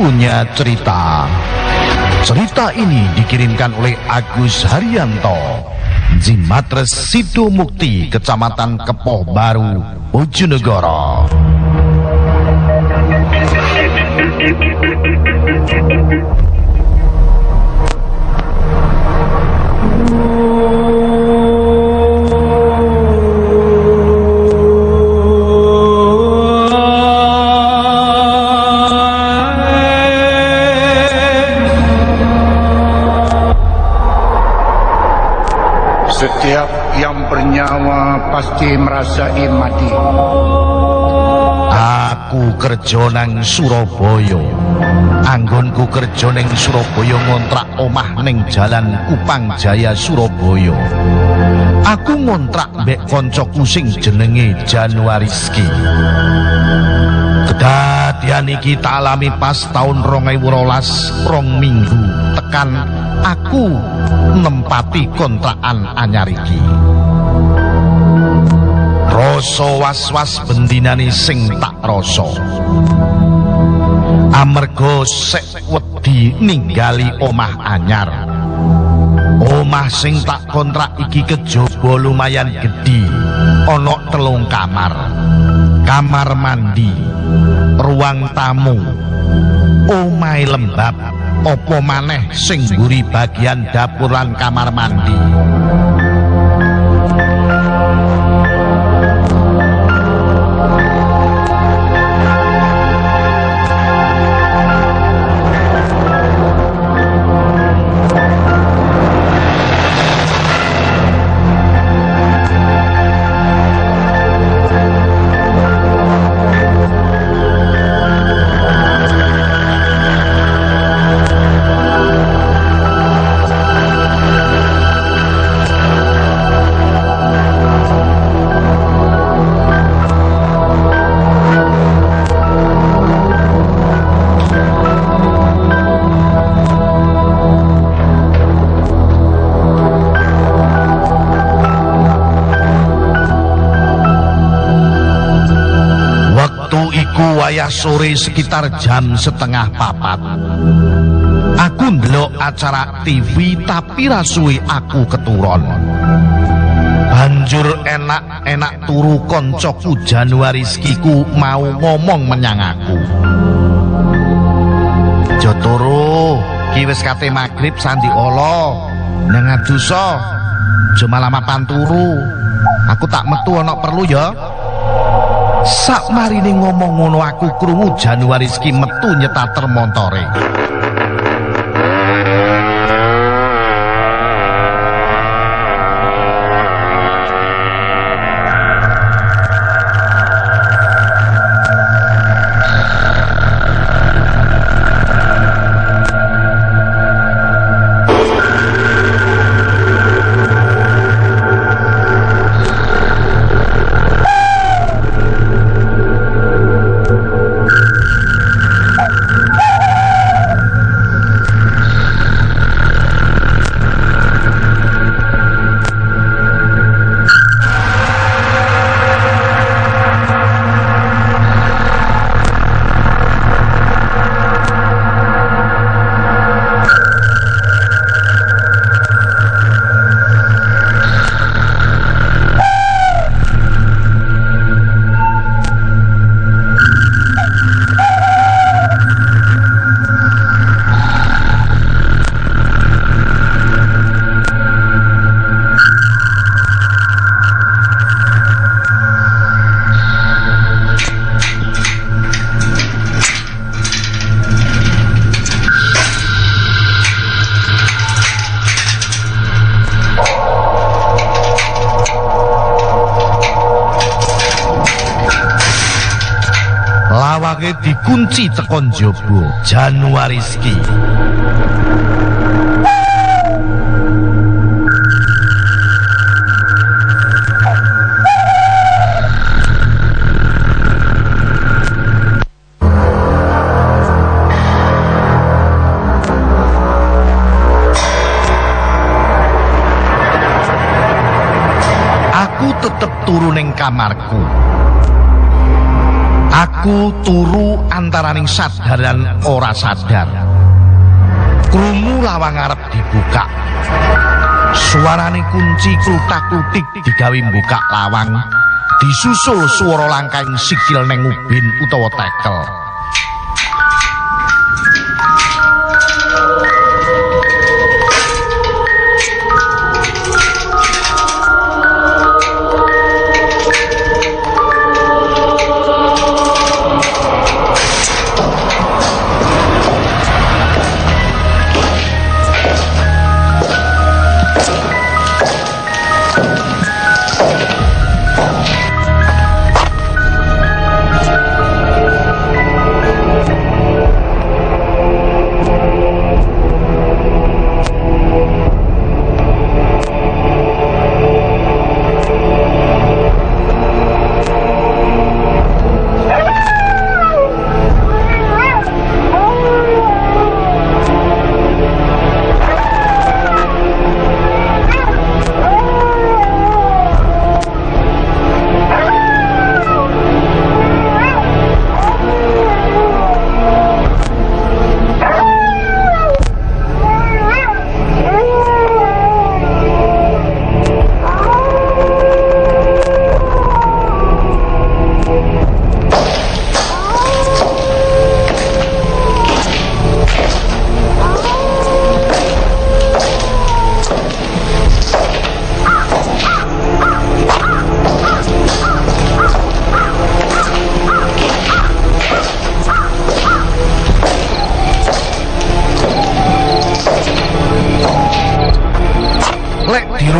Punya cerita. Cerita ini dikirimkan oleh Agus Haryanto. Jimatres Sido Mukti, Kecamatan Kepoh Baru, Bojonegoro. Setiap pasti merasai mati. Aku kerja nang Surabaya. Anggonku kerja ning Surabaya ngontrak omah ning Jalan Kupang Jaya Surabaya. Aku ngontrak mbek kancaku sing jenenge Januariski. Kedadian iki tak alami pas tahun 2012 rong minggu tekan aku nempati kontrakan anyar iki. Rasa was-was bendinane sing tak rasa. Amarga sek wedi ninggali omah anyar. Omah sing tak kontrak iki kejaba lumayan gedhi. Ana telung kamar. Kamar mandi, ruang tamu, omahe lembab, apa maneh sing mburi bagian dapur lan kamar mandi. Wayah sore sekitar jam setengah papat. Aku ndelok acara TV tapi rasuwe aku keturon. Banjur enak-enak turu koncoku Januariskiku mau ngomong menyang aku. Jotoro, ki wis kate magrib sandi Allah. Nang adusa, aja malah mapan turu. Aku tak metu ana perlu ya. Sak marine ngomong ngono aku krungu Januariski metu nyetater montore. Dikunci tekon jaba Januariski. Aku tetep turu ning kamarku. Aku turu antaraning sadar dan ora sadar. Krungu lawang arep dibuka. Suarane kunci klutak-klutik digawe buka lawang. Disusul swara langkahing sikil neng ubin utawa tekel.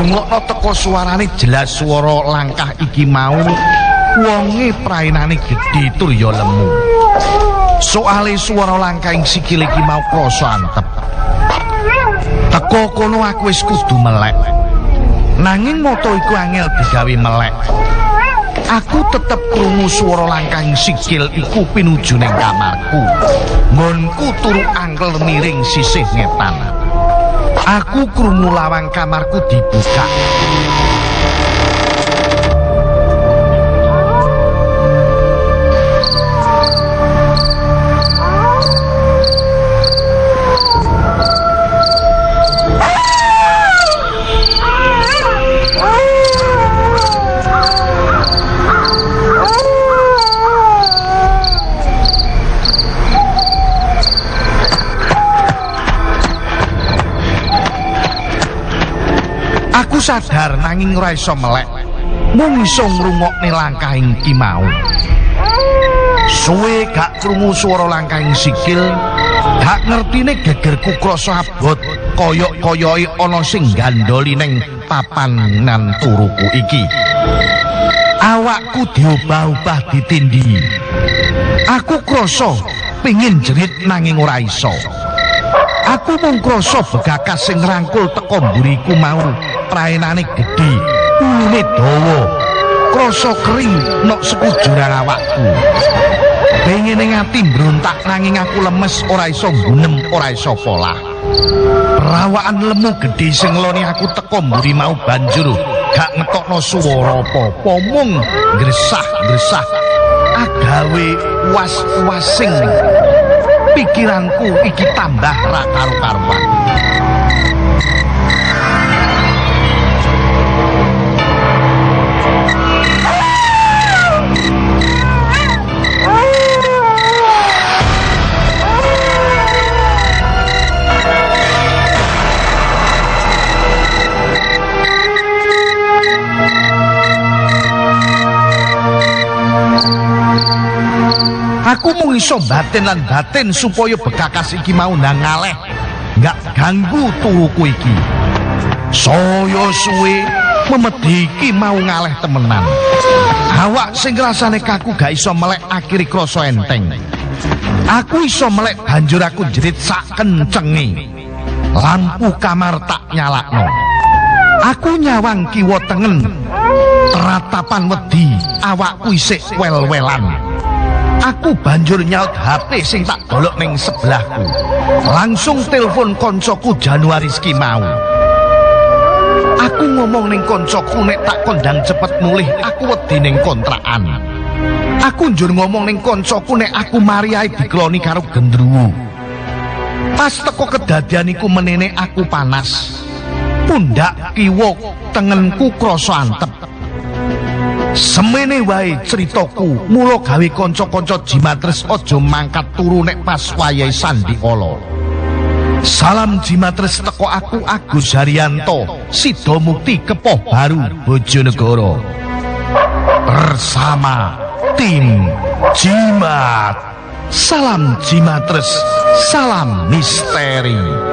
Dirungokno teko suarane jelas swara langkah iki mau wonge praenane gedhe tur ya lemu. Soale swara langkahing sikil iki mau krasa antep. Teko kono aku wis kudu melek. Nanging moto iku angel digawe melek. Aku tetep krungu swara langkahing sikil iku pinuju ning kamarku. Ngonku turu angkel miring sisih ngetan. Aku krungu lawang kamarku dibuka. Sadar nanging ora iso melek. Mung iso ngrungokne langkahing ki mau. Suwe gak krungu swara langkahing sikil, gak ngertine gegerku krasa abot koyok-koyoke ana sing gandoli ning papanan turuku iki. Awakku diubah-ubah ditindhi. Aku krasa pengin jerit nanging ora iso. Aku mung krasa begakas sing ngrangkul teko mburiku mau praenane gedhe, ulune dawa. Krasa kering nok sekujuran awakku. Pengen ing ati mbrontak nanging aku lemes ora iso gunem, ora iso polah. Rawakan lemu gedhe sing ngloni aku teko mburi mau banjur gak ngetokno swara apa-apa mung gresah-gresah agawe was-wasing pikiranku iki tambah ra karo-karuan. Aku mung iso batin lan batin supaya begakas iki mau ndang ngaleh. Enggak ganggu turuku iki. Saya suwe memedi iki mau ngaleh temenan. Awak sing rasane kaku gak iso melek akhiri krasa enteng. Aku iso melek banjur aku jerit sak kencenge. Lampu kamar tak nyalakno. Aku nyawang kiwa tengen. Teratapan wedi awakku isih wel-welan. Aku banjur nyaut HP sing tak golok ning sebelahku. Langsung telepon koncoku Januariski mau. Aku ngomong ning koncoku nek tak kondang cepet mulih, aku wedi ning kontrakan. Aku njur ngomong ning kancaku nek aku mari ae dikloni karo gendruwo. Pas teko kedadian iku menene aku panas. Pundak kiwa tengenku krasa antep. Semene wae critaku, mula gawe kanca-kanca Jimatres aja mangkat turu nek pas wayahe sandi ala. Salam Jimatres teko aku Agus Haryanto, Sida Mukti Kepoh Baru Bojonegoro. Bersama tim Jimat. Salam Jimatres, salam misteri.